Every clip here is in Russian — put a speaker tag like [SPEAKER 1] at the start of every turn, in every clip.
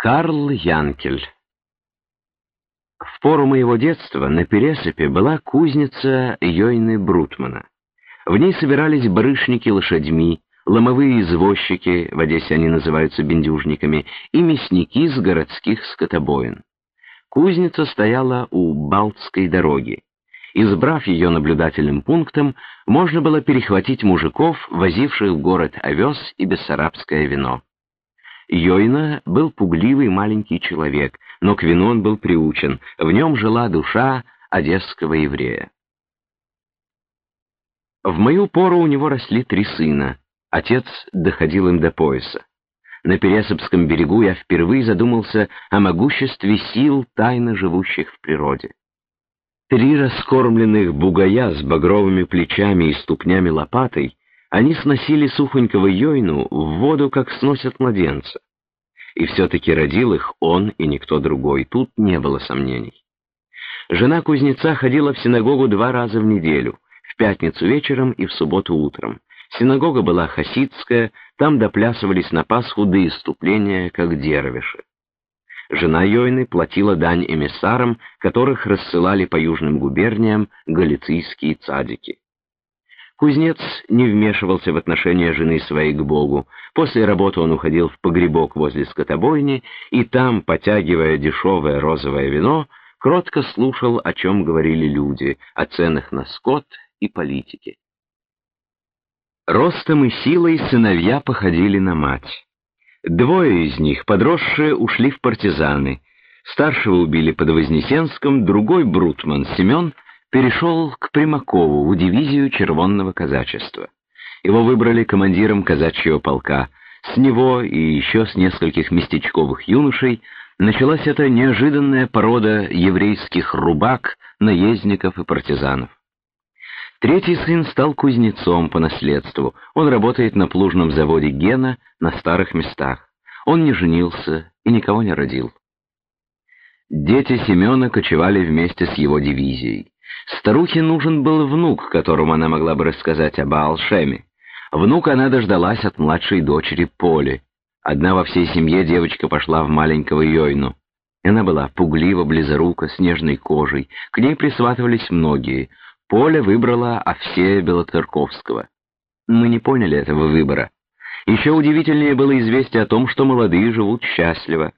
[SPEAKER 1] Карл Янкель В пору моего детства на Пересыпе была кузница Йойны Брутмана. В ней собирались барышники лошадьми, ломовые извозчики, в Одессе они называются бендюжниками, и мясники с городских скотобоин. Кузница стояла у Балтской дороги. Избрав ее наблюдательным пунктом, можно было перехватить мужиков, возивших в город овес и бессарабское вино. Йойна был пугливый маленький человек, но к вину он был приучен, в нем жила душа одесского еврея. В мою пору у него росли три сына, отец доходил им до пояса. На Пересыпском берегу я впервые задумался о могуществе сил, тайно живущих в природе. Три раскормленных бугая с багровыми плечами и ступнями лопатой они сносили сухонького Йойну в воду, как сносят младенца. И все-таки родил их он и никто другой, тут не было сомнений. Жена кузнеца ходила в синагогу два раза в неделю, в пятницу вечером и в субботу утром. Синагога была хасидская, там доплясывались на Пасху до иступления, как дервиши. Жена Йойны платила дань эмиссарам, которых рассылали по южным губерниям галицийские цадики. Кузнец не вмешивался в отношения жены своей к Богу. После работы он уходил в погребок возле скотобойни, и там, потягивая дешевое розовое вино, кротко слушал, о чем говорили люди, о ценах на скот и политике. Ростом и силой сыновья походили на мать. Двое из них, подросшие, ушли в партизаны. Старшего убили под Вознесенском, другой, Брутман, Семен — перешел к Примакову в дивизию червонного казачества. Его выбрали командиром казачьего полка. С него и еще с нескольких местечковых юношей началась эта неожиданная порода еврейских рубак, наездников и партизанов. Третий сын стал кузнецом по наследству. Он работает на плужном заводе Гена на старых местах. Он не женился и никого не родил. Дети Семена кочевали вместе с его дивизией. Старухе нужен был внук, которому она могла бы рассказать об Алшеме. Внука она дождалась от младшей дочери Поли. Одна во всей семье девочка пошла в маленького Йойну. Она была пуглива, близорука, с нежной кожей. К ней присватывались многие. Поля выбрала Овсея Белоцерковского. Мы не поняли этого выбора. Еще удивительнее было известие о том, что молодые живут счастливо.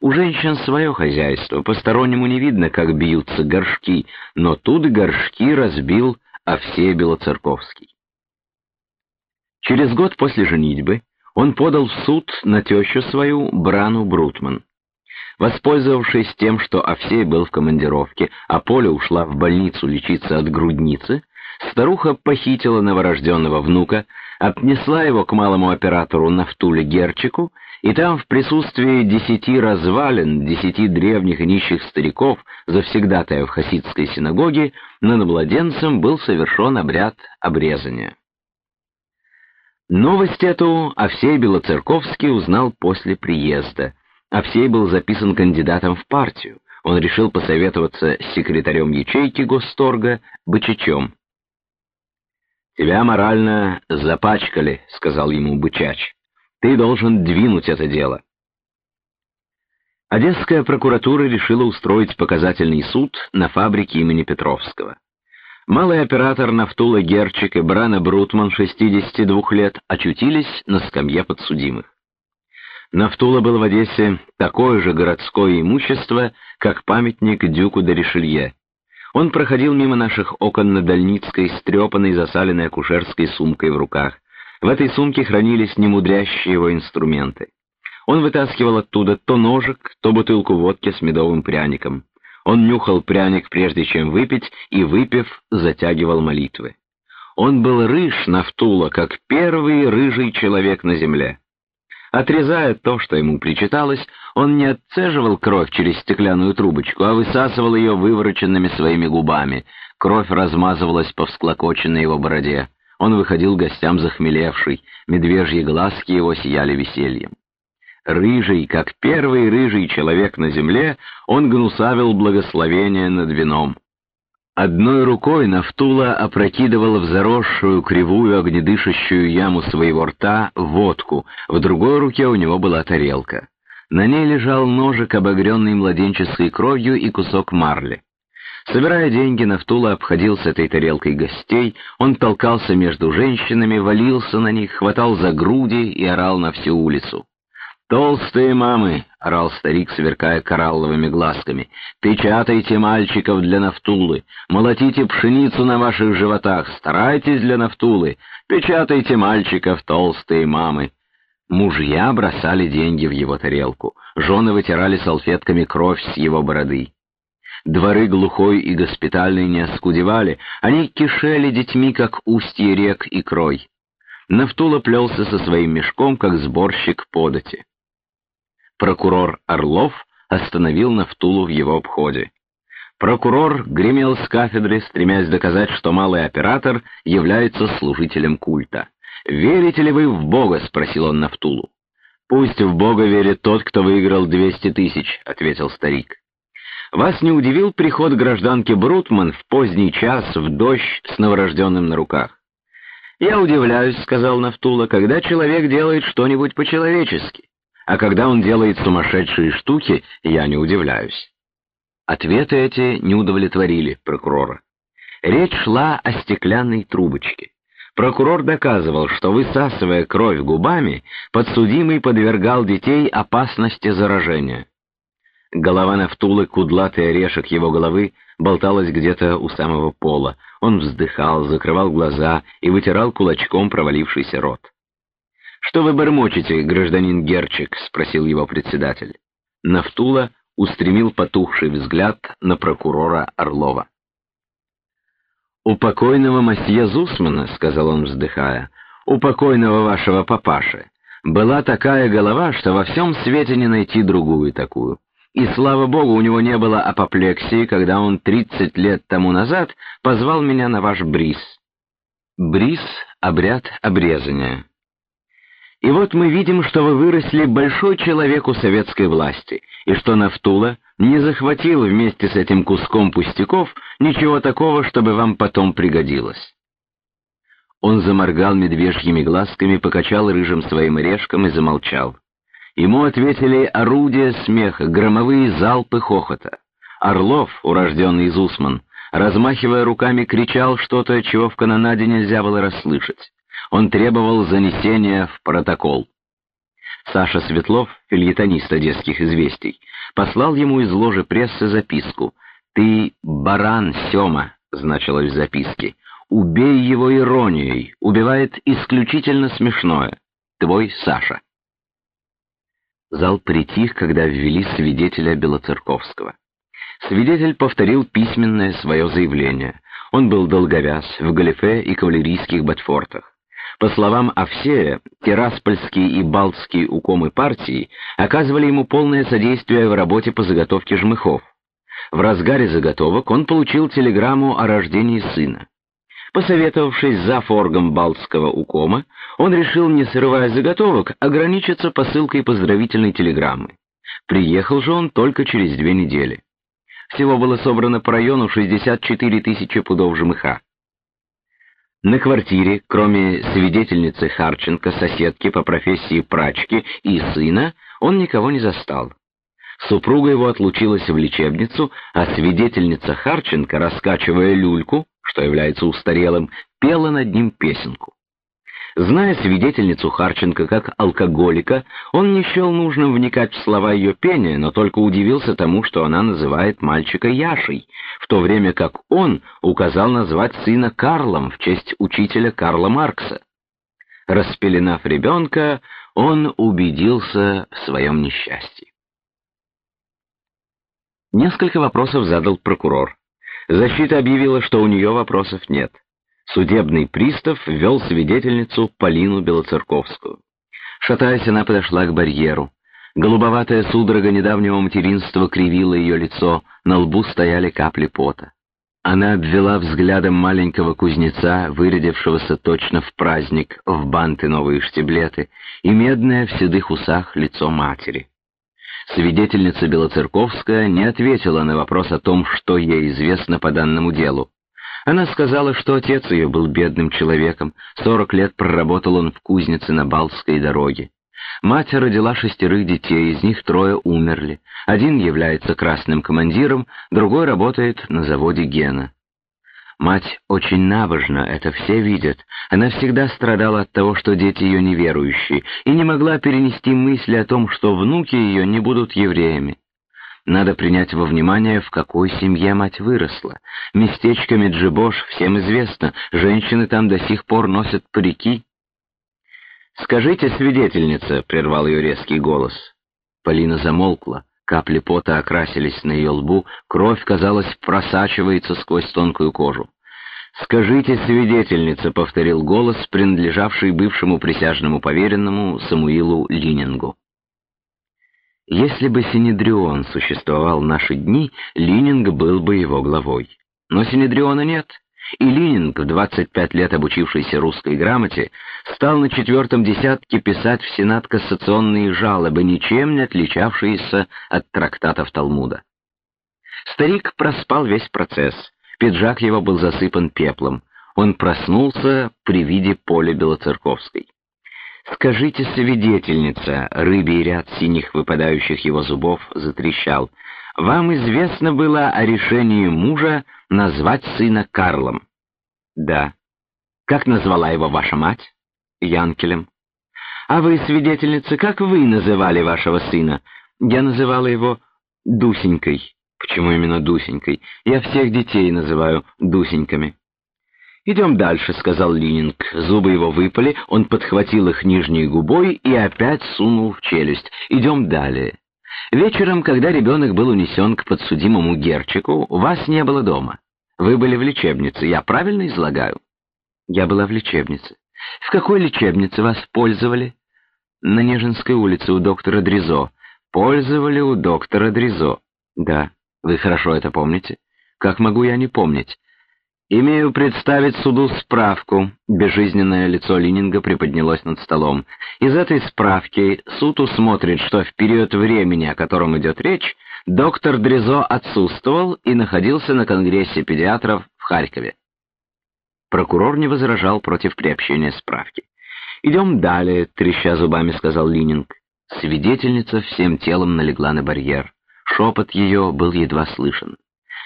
[SPEAKER 1] У женщин свое хозяйство, постороннему не видно, как бьются горшки, но тут горшки разбил Овсей Белоцерковский. Через год после женитьбы он подал в суд на тещу свою, Брану Брутман. Воспользовавшись тем, что Овсей был в командировке, а Поля ушла в больницу лечиться от грудницы, старуха похитила новорожденного внука, отнесла его к малому оператору Нафтуле Герчику и там в присутствии десяти развалин, десяти древних и нищих стариков, завсегдатая в хасидской синагоге, над младенцем был совершен обряд обрезания. Новость эту Овсей Белоцерковский узнал после приезда. Овсей был записан кандидатом в партию. Он решил посоветоваться с секретарем ячейки Госторга Бычачом. «Тебя морально запачкали», — сказал ему Бычач. Ты должен двинуть это дело. Одесская прокуратура решила устроить показательный суд на фабрике имени Петровского. Малый оператор Нафтула Герчик и Брана Брутман, 62 лет, очутились на скамье подсудимых. Нафтула был в Одессе такое же городское имущество, как памятник Дюку де Ришелье. Он проходил мимо наших окон на Дальницкой, стрепанной засаленной акушерской сумкой в руках. В этой сумке хранились немудрящие его инструменты. Он вытаскивал оттуда то ножик, то бутылку водки с медовым пряником. Он нюхал пряник, прежде чем выпить, и, выпив, затягивал молитвы. Он был рыж Нафтула, как первый рыжий человек на земле. Отрезая то, что ему причиталось, он не отцеживал кровь через стеклянную трубочку, а высасывал ее вывороченными своими губами. Кровь размазывалась по всклокоченной его бороде. Он выходил гостям захмелевший, медвежьи глазки его сияли весельем. Рыжий, как первый рыжий человек на земле, он гнусавил благословение над вином. Одной рукой Нафтула опрокидывал в заросшую, кривую, огнедышащую яму своего рта водку, в другой руке у него была тарелка. На ней лежал ножик, обогренный младенческой кровью, и кусок марли. Собирая деньги, Нафтула обходил с этой тарелкой гостей, он толкался между женщинами, валился на них, хватал за груди и орал на всю улицу. «Толстые мамы!» — орал старик, сверкая коралловыми глазками. «Печатайте мальчиков для Нафтулы! Молотите пшеницу на ваших животах! Старайтесь для Нафтулы! Печатайте мальчиков, толстые мамы!» Мужья бросали деньги в его тарелку, жены вытирали салфетками кровь с его бороды. Дворы глухой и госпитальный не оскудевали, они кишели детьми, как устье рек и крой. Нафтула плелся со своим мешком, как сборщик подати. Прокурор Орлов остановил Нафтулу в его обходе. Прокурор гремел с кафедры, стремясь доказать, что малый оператор является служителем культа. «Верите ли вы в Бога?» — спросил он Нафтулу. «Пусть в Бога верит тот, кто выиграл двести тысяч», — ответил старик. «Вас не удивил приход гражданки Брутман в поздний час в дождь с новорожденным на руках?» «Я удивляюсь», — сказал Нафтула, — «когда человек делает что-нибудь по-человечески, а когда он делает сумасшедшие штуки, я не удивляюсь». Ответы эти не удовлетворили прокурора. Речь шла о стеклянной трубочке. Прокурор доказывал, что, высасывая кровь губами, подсудимый подвергал детей опасности заражения. Голова Нафтулы, кудлатый орешек его головы, болталась где-то у самого пола. Он вздыхал, закрывал глаза и вытирал кулачком провалившийся рот. «Что вы бормочете, гражданин Герчик?» — спросил его председатель. Нафтула устремил потухший взгляд на прокурора Орлова. «У покойного масье Зусмана, — сказал он, вздыхая, — у покойного вашего папаши, была такая голова, что во всем свете не найти другую такую. И, слава богу, у него не было апоплексии, когда он тридцать лет тому назад позвал меня на ваш бриз. Бриз — обряд обрезания. И вот мы видим, что вы выросли большой человек у советской власти, и что Нафтула не захватил вместе с этим куском пустяков ничего такого, чтобы вам потом пригодилось. Он заморгал медвежьими глазками, покачал рыжим своим орешком и замолчал. Ему ответили орудия смеха, громовые залпы хохота. Орлов, урожденный из Усман, размахивая руками, кричал что-то, чего в канонаде нельзя было расслышать. Он требовал занесения в протокол. Саша Светлов, фильетонист одесских известий, послал ему из ложи прессы записку. «Ты баран, Сема», — значилось в записке. «Убей его иронией, убивает исключительно смешное. Твой Саша». Зал притих, когда ввели свидетеля Белоцерковского. Свидетель повторил письменное свое заявление. Он был долговяз, в галифе и кавалерийских ботфортах. По словам Овсея, Тираспольские и Балтские укомы партии оказывали ему полное содействие в работе по заготовке жмыхов. В разгаре заготовок он получил телеграмму о рождении сына. Посоветовавшись за форгом Балтского укома, он решил, не срывая заготовок, ограничиться посылкой поздравительной телеграммы. Приехал же он только через две недели. Всего было собрано по району 64 тысячи пудов жмыха. На квартире, кроме свидетельницы Харченко, соседки по профессии прачки и сына, он никого не застал. Супруга его отлучилась в лечебницу, а свидетельница Харченко, раскачивая люльку, что является устарелым, пела над ним песенку. Зная свидетельницу Харченко как алкоголика, он не счел нужным вникать в слова ее пения, но только удивился тому, что она называет мальчика Яшей, в то время как он указал назвать сына Карлом в честь учителя Карла Маркса. Распеленав ребенка, он убедился в своем несчастье. Несколько вопросов задал прокурор. Защита объявила, что у нее вопросов нет. Судебный пристав ввел свидетельницу Полину Белоцерковскую. Шатаясь, она подошла к барьеру. Голубоватая судорога недавнего материнства кривила ее лицо, на лбу стояли капли пота. Она обвела взглядом маленького кузнеца, вырядившегося точно в праздник, в банты новые штиблеты, и медное в седых усах лицо матери. Свидетельница Белоцерковская не ответила на вопрос о том, что ей известно по данному делу. Она сказала, что отец ее был бедным человеком, сорок лет проработал он в кузнице на Балтской дороге. Мать родила шестерых детей, из них трое умерли. Один является красным командиром, другой работает на заводе Гена. Мать очень набожна, это все видят. Она всегда страдала от того, что дети ее неверующие, и не могла перенести мысли о том, что внуки ее не будут евреями. Надо принять во внимание, в какой семье мать выросла. Местечко Меджибош всем известно, женщины там до сих пор носят парики. «Скажите, свидетельница», — прервал ее резкий голос. Полина замолкла, капли пота окрасились на ее лбу, кровь, казалось, просачивается сквозь тонкую кожу. «Скажите, свидетельница», — повторил голос, принадлежавший бывшему присяжному поверенному Самуилу Линингу. Если бы Синедрион существовал в наши дни, Лининг был бы его главой. Но Синедриона нет, и Лининг, в 25 лет обучившийся русской грамоте, стал на четвертом десятке писать в Сенат кассационные жалобы, ничем не отличавшиеся от трактатов Талмуда. Старик проспал весь процесс, пиджак его был засыпан пеплом, он проснулся при виде поля Белоцерковской. «Скажите, свидетельница!» — рыбий ряд синих выпадающих его зубов затрещал. «Вам известно было о решении мужа назвать сына Карлом?» «Да». «Как назвала его ваша мать?» «Янкелем». «А вы, свидетельница, как вы называли вашего сына?» «Я называла его Дусенькой». «Почему именно Дусенькой? Я всех детей называю Дусеньками». «Идем дальше», — сказал Лининг. Зубы его выпали, он подхватил их нижней губой и опять сунул в челюсть. «Идем далее. Вечером, когда ребенок был унесен к подсудимому Герчику, вас не было дома. Вы были в лечебнице, я правильно излагаю?» «Я была в лечебнице. В какой лечебнице вас пользовали?» «На Нежинской улице у доктора Дризо. Пользовали у доктора Дризо». «Да. Вы хорошо это помните?» «Как могу я не помнить?» «Имею представить суду справку», — безжизненное лицо Лининга приподнялось над столом. «Из этой справки суд усмотрит, что в период времени, о котором идет речь, доктор Дрезо отсутствовал и находился на Конгрессе педиатров в Харькове». Прокурор не возражал против приобщения справки. «Идем далее», — треща зубами сказал Лининг. Свидетельница всем телом налегла на барьер. Шепот ее был едва слышен.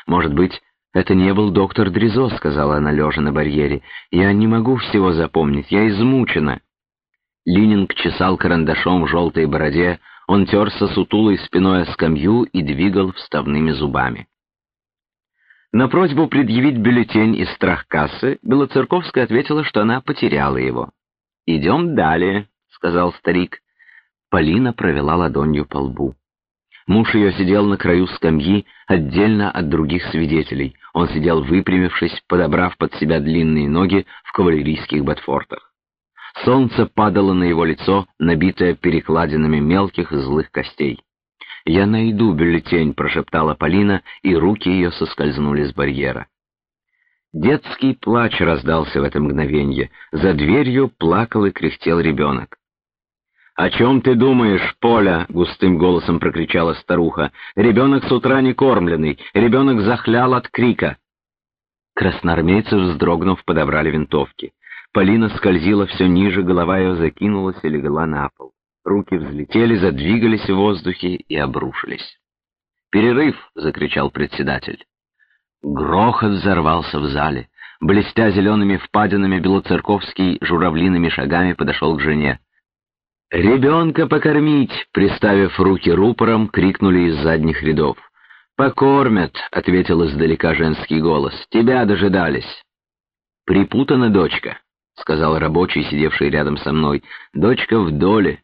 [SPEAKER 1] Может быть, «Это не был доктор Дризо», — сказала она, лежа на барьере. «Я не могу всего запомнить, я измучена». Лининг чесал карандашом в желтой бороде, он терся сутулой спиной о скамью и двигал вставными зубами. На просьбу предъявить бюллетень из страхкассы Белоцерковская ответила, что она потеряла его. «Идем далее», — сказал старик. Полина провела ладонью по лбу. Муж ее сидел на краю скамьи, отдельно от других свидетелей. Он сидел выпрямившись, подобрав под себя длинные ноги в кавалерийских ботфортах. Солнце падало на его лицо, набитое перекладинами мелких злых костей. «Я найду бюллетень», — прошептала Полина, и руки ее соскользнули с барьера. Детский плач раздался в это мгновенье. За дверью плакал и кряхтел ребенок. «О чем ты думаешь, Поля?» — густым голосом прокричала старуха. «Ребенок с утра не кормленный, ребенок захлял от крика». Красноармейцы, вздрогнув, подобрали винтовки. Полина скользила все ниже, голова ее закинулась и легла на пол. Руки взлетели, задвигались в воздухе и обрушились. «Перерыв!» — закричал председатель. Грохот взорвался в зале. Блестя зелеными впадинами, Белоцерковский журавлиными шагами подошел к жене. «Ребенка покормить!» — приставив руки рупором, крикнули из задних рядов. «Покормят!» — ответил издалека женский голос. «Тебя дожидались!» «Припутана дочка», — сказал рабочий, сидевший рядом со мной. «Дочка в доле».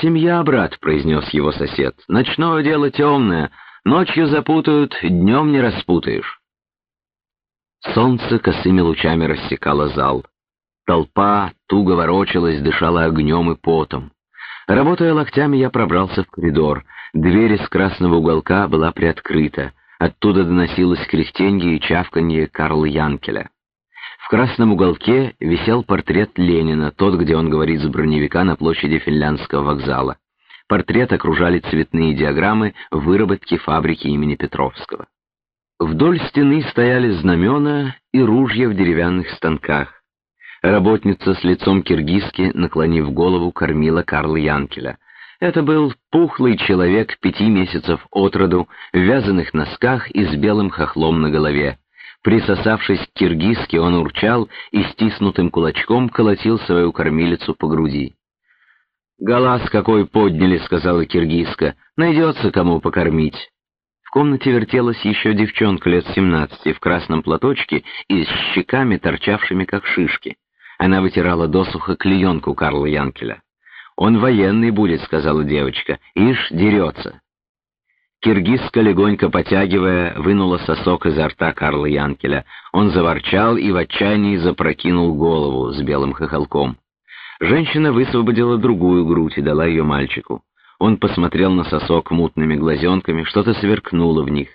[SPEAKER 1] «Семья, брат», — произнес его сосед. «Ночное дело темное. Ночью запутают, днем не распутаешь». Солнце косыми лучами рассекало зал. Толпа туго ворочалась, дышала огнем и потом. Работая локтями, я пробрался в коридор. Дверь из красного уголка была приоткрыта. Оттуда доносилось кряхтенье и чавканье Карла Янкеля. В красном уголке висел портрет Ленина, тот, где он говорит с броневика на площади Финляндского вокзала. Портрет окружали цветные диаграммы выработки фабрики имени Петровского. Вдоль стены стояли знамена и ружья в деревянных станках. Работница с лицом киргизки, наклонив голову, кормила Карла Янкеля. Это был пухлый человек пяти месяцев от роду, в вязаных носках и с белым хохлом на голове. Присосавшись к киргизке, он урчал и стиснутым кулачком колотил свою кормилицу по груди. «Галас какой подняли», — сказала киргизка, — «найдется кому покормить». В комнате вертелась еще девчонка лет семнадцати в красном платочке и с щеками, торчавшими как шишки. Она вытирала досуха клеенку Карла Янкеля. «Он военный будет», — сказала девочка, — «ишь, дерется». Киргизка, легонько потягивая, вынула сосок изо рта Карла Янкеля. Он заворчал и в отчаянии запрокинул голову с белым хохолком. Женщина высвободила другую грудь и дала ее мальчику. Он посмотрел на сосок мутными глазенками, что-то сверкнуло в них.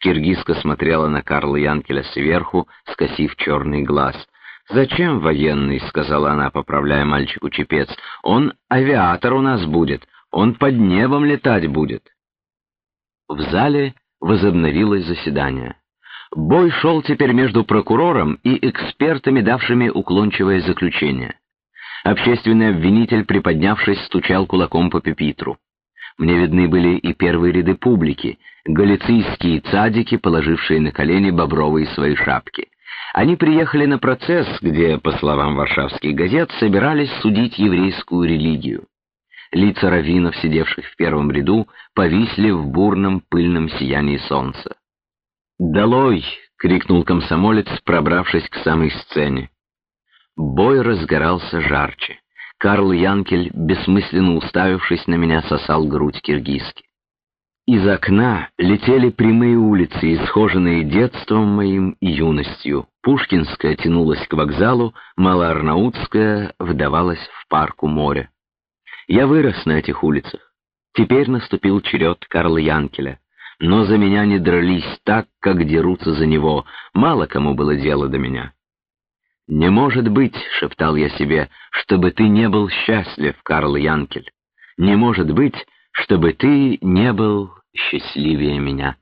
[SPEAKER 1] Киргизка смотрела на Карла Янкеля сверху, скосив черный глаз. «Зачем военный?» — сказала она, поправляя мальчику чепец. «Он авиатор у нас будет, он под небом летать будет». В зале возобновилось заседание. Бой шел теперь между прокурором и экспертами, давшими уклончивое заключение. Общественный обвинитель, приподнявшись, стучал кулаком по пепитру. Мне видны были и первые ряды публики, галицийские цадики, положившие на колени бобровые свои шапки. Они приехали на процесс, где, по словам варшавских газет, собирались судить еврейскую религию. Лица раввинов, сидевших в первом ряду, повисли в бурном пыльном сиянии солнца. «Долой!» — крикнул комсомолец, пробравшись к самой сцене. Бой разгорался жарче. Карл Янкель, бессмысленно уставившись на меня, сосал грудь киргизки. Из окна летели прямые улицы, исхоженные детством моим и юностью. Пушкинская тянулась к вокзалу, Малоарнаутская вдавалась в парку моря. Я вырос на этих улицах. Теперь наступил черед Карла Янкеля. Но за меня не дрались так, как дерутся за него. Мало кому было дело до меня. «Не может быть», — шептал я себе, — «чтобы ты не был счастлив, Карл Янкель. Не может быть, чтобы ты не был счастливее меня».